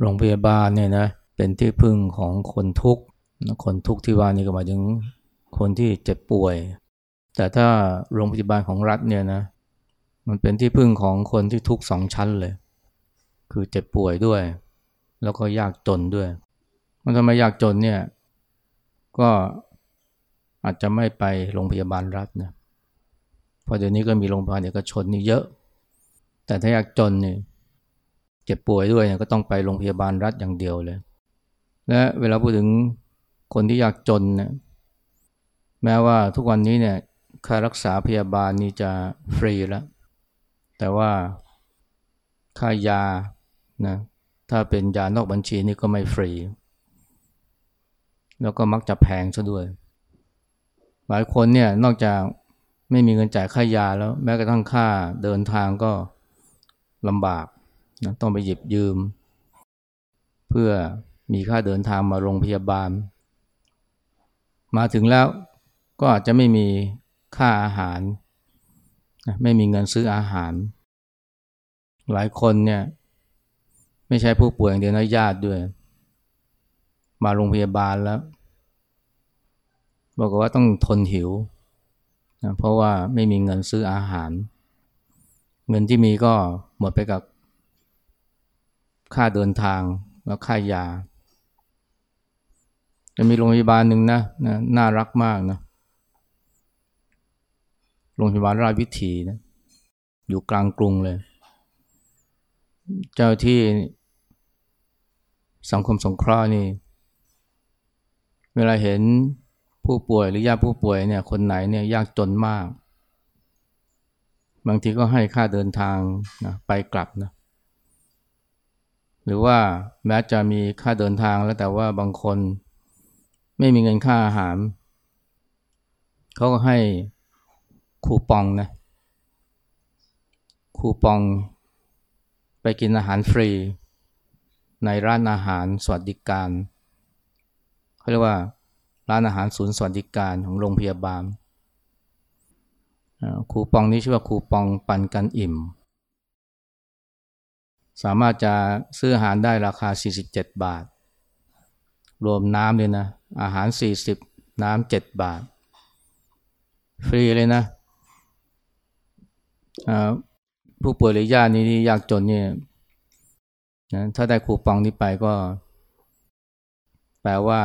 โรงพยาบาลเนี่ยนะเป็นที่พึ่งของคนทุกข์คนทุกข์ที่ว่านี่ก็หมายถึงคนที่เจ็บป่วย แต่ถ้าโรงพยาบาลของรัฐเนี่ยนะมันเป็นที่พึ่งของคนที่ทุกข์สองชั้นเลย คือเจ็บป่วยด้วย แล้วก็ยากจนด้วย มันทำไมยากจนเนี่ยก็อาจจะไม่ไปโรงพยาบาลรัฐนะเพราะเดี๋ยวนี้ก็มีโรงพยาบาลเอกชนนี่เยอะ แต่ถ้ายากจนเนี่ย จ็บป่วยด้วยเนี่ยก็ต้องไปโรงพยาบาลรัฐอย่างเดียวเลย และเวลาพูดถึงคนที่ยากจนเนี่ยแม้ว่าทุกวันนี้เนี่ยค่ารักษาพยาบาลนี่จะฟรีแล้ว แต่ว่าค่ายานะถ้าเป็นยานอกบัญชีนี่ก็ไม่ฟรี แล้วก็มักจะแพงซะด้วย หลายคนเนี่ยนอกจากไม่มีเงินจ่ายค่ายาแล้ว แม้กระทั่งค่าเดินทางก็ลำบาก นะต้องไปหยิบยืม เพื่อมีค่าเดินทางมาโรงพยาบาล มาถึงแล้วก็อาจจะไม่มีค่าอาหาร ไม่มีเงินซื้ออาหาร หลายคนเนี่ยไม่ใช่ผู้ป่วยอย่างเดียวนะญาติด้วย มาโรงพยาบาลแล้วบอกว่าต้องทนหิวนะเพราะว่าไม่มีเงินซื้ออาหาร เงินที่มีก็หมดไปกับ ค่าเดินทางแล้วค่ายาจะมีโรงพยาบาลหนึ่งนะนะน่ารักมากนะโรงพยาบาลราชวิถีนะอยู่กลางกรุงเลย เจ้าที่สังคมสงเคราะห์นี่ เวลาเห็นผู้ป่วยหรือญาติผู้ป่วยเนี่ยคนไหนเนี่ยยากจนมาก บางทีก็ให้ค่าเดินทางนะไปกลับนะ หรือว่าแม้จะมีค่าเดินทางแล้วแต่ว่าบางคน ไม่มีเงินค่าอาหาร เขาก็ให้คูปองนะคูปองไปกินอาหารฟรี ในร้านอาหารสวัสดิการเขาเรียกว่าร้านอาหารศูนย์สวัสดิการของโรงพยาบาลคูปองนี้ชื่อว่าคูปองปันกันอิ่ม สามารถจะซื้ออาหารได้ราคา 47 บาท รวมน้ำเลยนะ อาหาร 40 น้ำ 7 บาท ฟรีเลยนะ ผู้ป่วยหรือญาตินี่ยากจนเนี่ยนะถ้าได้คูปองนี้ไปก็ แปลว่า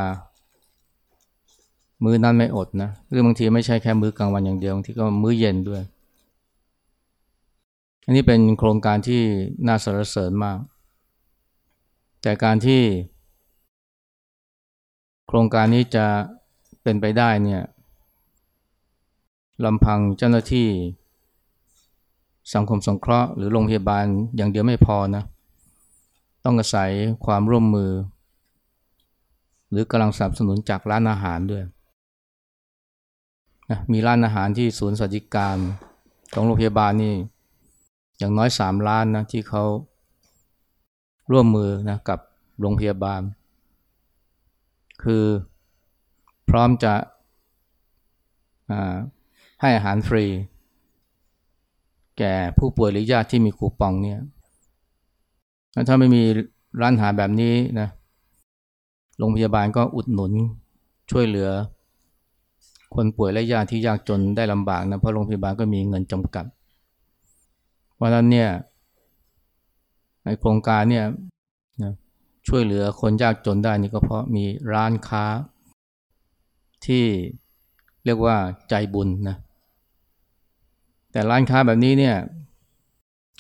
มื้อนั้นไม่อดนะ หรือบางทีไม่ใช่แค่มื้อกลางวันอย่างเดียวบางทีก็มื้อเย็นด้วย อันนี้เป็นโครงการที่น่าสรรเสริญมาก แต่การที่ โครงการนี้จะเป็นไปได้เนี่ยลำพังเจ้าหน้าที่ สังคมสงเคราะห์หรือโรงพยาบาลอย่างเดียวไม่พอนะ ต้องอาศัยความร่วมมือ หรือกำลังสนับสนุนจากร้านอาหารด้วยนะมีร้านอาหารที่ศูนย์สวัสดิการของโรงพยาบาลนี่ อย่างน้อยสามล้านนะที่เขาร่วมมือนะกับโรงพยาบาล คือพร้อมจะให้อาหารฟรี แก่ผู้ป่วยหรือญาติที่มีคูปองเนี่ยถ้าไม่มีร้านอาหารแบบนี้นะโรงพยาบาลก็อุดหนุนช่วยเหลือ คนป่วยและญาติที่ยากจนได้ลำบากนะเพราะโรงพยาบาลก็มีเงินจำกัด เพราะนั้นเนี่ยในโครงการเนี่ยช่วยเหลือคนยากจนได้นี่ก็เพราะมีร้านค้า ที่เรียกว่าใจบุญนะแต่ร้านค้าแบบนี้เนี่ย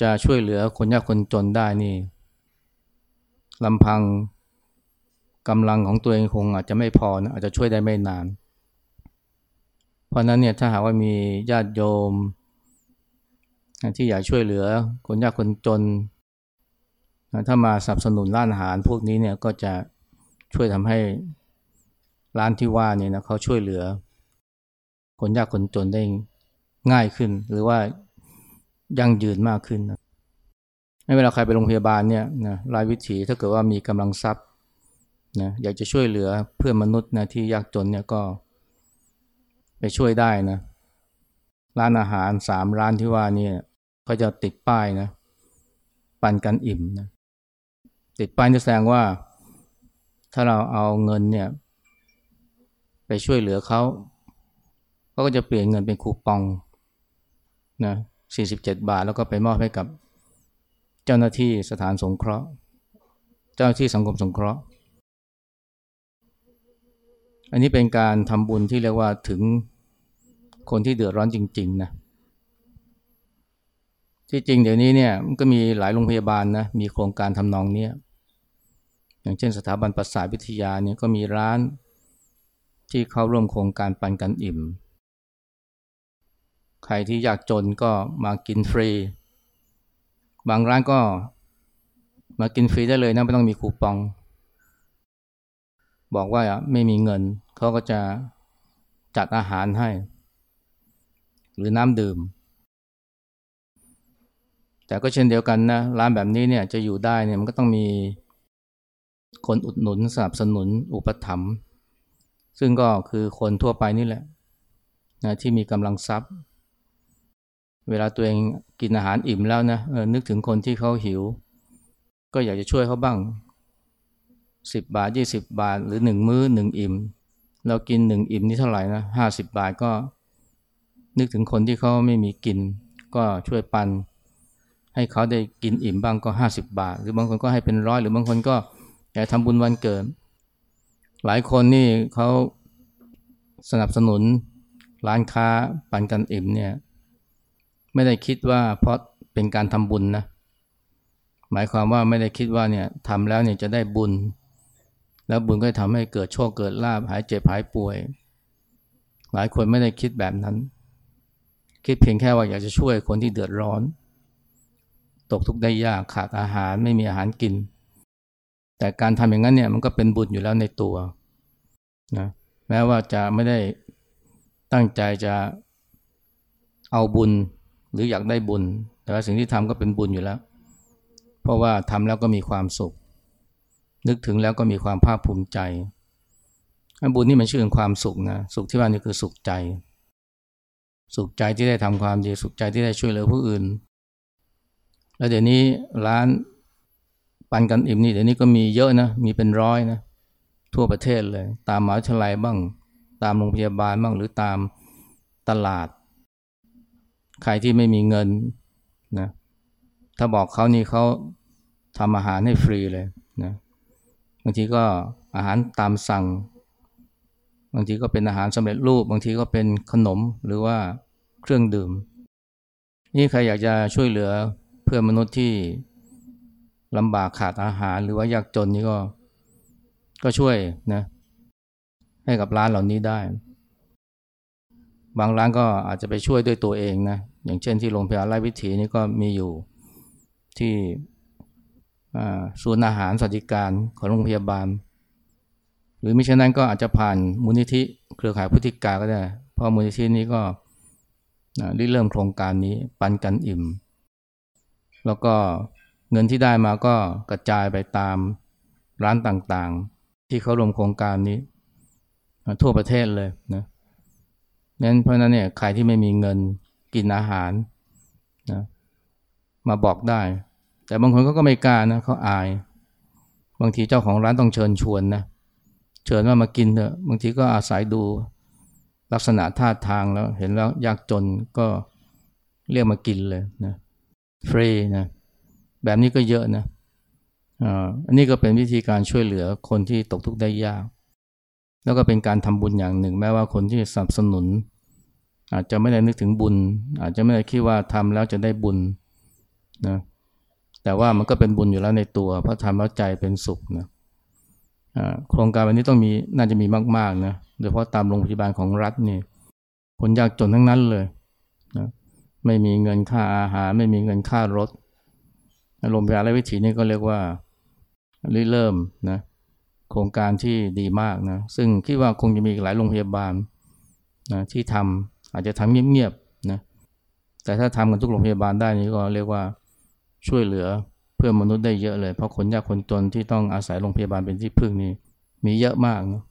จะช่วยเหลือคนยากคนจนได้นี่ลำพังกำลังของตัวเองคงอาจจะไม่พอนะอาจจะช่วยได้ไม่นาน เพราะนั้นเนี่ยถ้าหากว่ามีญาติโยม ที่อยากช่วยเหลือคนยากคนจน ถ้ามาสนับสนุนร้านอาหารพวกนี้เนี่ยก็จะช่วยทำให้ร้านที่ว่าเนี่ยนะเขาช่วยเหลือ คนยากคนจนได้ง่ายขึ้น หรือว่ายั่งยืนมากขึ้นนะไม่เวลาใครไปโรงพยาบาลเนี่ยนะรายวิถีถ้าเกิดว่ามีกำลังทรัพย์นะอยากจะช่วยเหลือเพื่อนมนุษย์นะที่ยากจนเนี่ยก็ไปช่วยได้นะร้านอาหารสามร้านที่ว่านี่ เขาจะติดป้ายนะ ปันกันอิ่มนะติดป้ายนี่แสดงว่า ถ้าเราเอาเงินเนี่ย ไปช่วยเหลือเขาเขาก็จะเปลี่ยนเงินเป็นคูปองนะ47 บาทแล้วก็ไปมอบให้กับเจ้าหน้าที่สถานสงเคราะห์ เจ้าหน้าที่สังคมสงเคราะห์ อันนี้เป็นการทำบุญที่เรียกว่าถึงคนที่เดือดร้อนจริง ๆ นะ ที่จริงเดี๋ยวนี้เนี่ยมันก็มีหลายโรงพยาบาลนะมีโครงการทำนองเนี้ยอย่างเช่นสถาบันประสาทวิทยาเนี่ยก็มีร้านที่เข้าร่วมโครงการปันกันอิ่ม ใครที่อยากจนก็มากินฟรี บางร้านก็มากินฟรีได้เลยนะไม่ต้องมีคูปอง บอกว่าไม่มีเงินเขาก็จะจัดอาหารให้ หรือน้ำดื่ม แต่ก็เช่นเดียวกันนะร้านแบบนี้เนี่ยจะอยู่ได้เนี่ยมันก็ต้องมีคนอุดหนุนสนับสนุนอุปถัมภ์ซึ่งก็คือคนทั่วไปนี่แหละนะที่มีกำลังทรัพย์ เวลาตัวเองกินอาหารอิ่มแล้วนะนึกถึงคนที่เขาหิว ก็อยากจะช่วยเขาบ้างสิบบาทยี่สิบบาท หรือหนึ่งมื้อหนึ่งอิ่ม เรากินหนึ่งอิ่มนี่เท่าไหร่นะห้าสิบบาทก็ นึกถึงคนที่เขาไม่มีกิน ก็ช่วยปัน ให้เขาได้กินอิ่มบ้างก็ห้าสิบบาท หรือบางคนก็ให้เป็นร้อยหรือบางคนก็อยากทำบุญวันเกิด หลายคนนี่เขาสนับสนุนร้านค้าปันกันอิ่มเนี่ยไม่ได้คิดว่าเพราะเป็นการทำบุญนะหมายความว่าไม่ได้คิดว่าเนี่ยทำแล้วเนี่ยจะได้บุญ แล้วบุญก็ทำให้เกิดโชคเกิดลาภหายเจ็บหายป่วย หลายคนไม่ได้คิดแบบนั้น คิดเพียงแค่ว่าอยากจะช่วยคนที่เดือดร้อน ตกทุกข์ได้ยากขาดอาหารไม่มีอาหารกิน แต่การทำอย่างนั้นเนี่ยมันก็เป็นบุญอยู่แล้วในตัวนะแม้ว่าจะไม่ได้ตั้งใจจะเอาบุญหรืออยากได้บุญ แต่ว่าสิ่งที่ทำก็เป็นบุญอยู่แล้ว เพราะว่าทำแล้วก็มีความสุข นึกถึงแล้วก็มีความภาคภูมิใจบุญนี่มันชื่อความสุขนะสุขที่ว่านี่คือสุขใจ สุขใจที่ได้ทำความดีสุขใจที่ได้ช่วยเหลือผู้อื่น แล้วเดี๋ยวนี้ร้านปันกันอิ่มนี่เดี๋ยวนี้ก็มีเยอะนะมีเป็นร้อยนะทั่วประเทศเลย ตามมหาวิทยาลัยบ้าง ตามโรงพยาบาลบ้างหรือตามตลาด ใครที่ไม่มีเงินนะถ้าบอกเขานี่เขาทำอาหารให้ฟรีเลยนะบางทีก็อาหารตามสั่ง บางทีก็เป็นอาหารสำเร็จรูป บางทีก็เป็นขนมหรือว่าเครื่องดื่ม นี่ใครอยากจะช่วยเหลือ เพื่อมนุษย์ที่ลำบากขาดอาหารหรือว่ายากจนนี่ก็ ก็ช่วยนะ ให้กับร้านเหล่านี้ได้ บางร้านก็อาจจะไปช่วยด้วยตัวเองนะ อย่างเช่นที่โรงพยาบาลไร่วิถีนี่ก็มีอยู่ที่ศูนย์อาหารสวัสดิการของโรงพยาบาล หรือมิฉะนั้นก็อาจจะผ่านมูลนิธิเครือข่ายพุทธิกาก็ได้ เพราะมูลนิธินี้ก็ริเริ่มโครงการนี้ปันกันอิ่ม แล้วก็เงินที่ได้มาก็กระจายไปตามร้านต่างๆ ที่เขารวมโครงการนี้ ทั่วประเทศเลยนะนั้นเพราะนั้นเนี่ยใครที่ไม่มีเงินกินอาหารนะมาบอกได้ แต่บางคนก็ไม่กล้านะเขาอาย บางทีเจ้าของร้านต้องเชิญชวนนะเชิญว่ามากินเถอะบางทีก็อาศัยดูลักษณะท่าทางแล้ว เห็นแล้วยากจนก็เรียกมากินเลยนะ ฟรีนะแบบนี้ก็เยอะนะอันนี้ก็เป็นวิธีการช่วยเหลือคนที่ตกทุกข์ได้ยาก แล้วก็เป็นการทำบุญอย่างหนึ่ง แม้ว่าคนที่สนับสนุน อาจจะไม่ได้นึกถึงบุญ อาจจะไม่ได้คิดว่าทำแล้วจะได้บุญนะแต่ว่ามันก็เป็นบุญอยู่แล้วในตัว เพราะทำแล้วใจเป็นสุขนะโครงการวันนี้ต้องมีน่าจะมีมากๆนะโดยเฉพาะตามโรงพยาบาลของรัฐนี่คนยากจนทั้งนั้นเลยนะ ไม่มีเงินค่าอาหาร ไม่มีเงินค่ารถโรงพยาบาลและวิถีนี่ก็เรียกว่าเริ่มนะโครงการที่ดีมากนะซึ่งคิดว่าคงจะมีหลายโรงพยาบาลนะที่ทำอาจจะทำเงียบๆนะแต่ถ้าทำกันทุกโรงพยาบาลได้นี่ก็เรียกว่าช่วยเหลือเพื่อมนุษย์ได้เยอะเลย เพราะคนยากคนจนที่ต้องอาศัยโรงพยาบาลเป็นที่พึ่งนี่มีเยอะมากนะ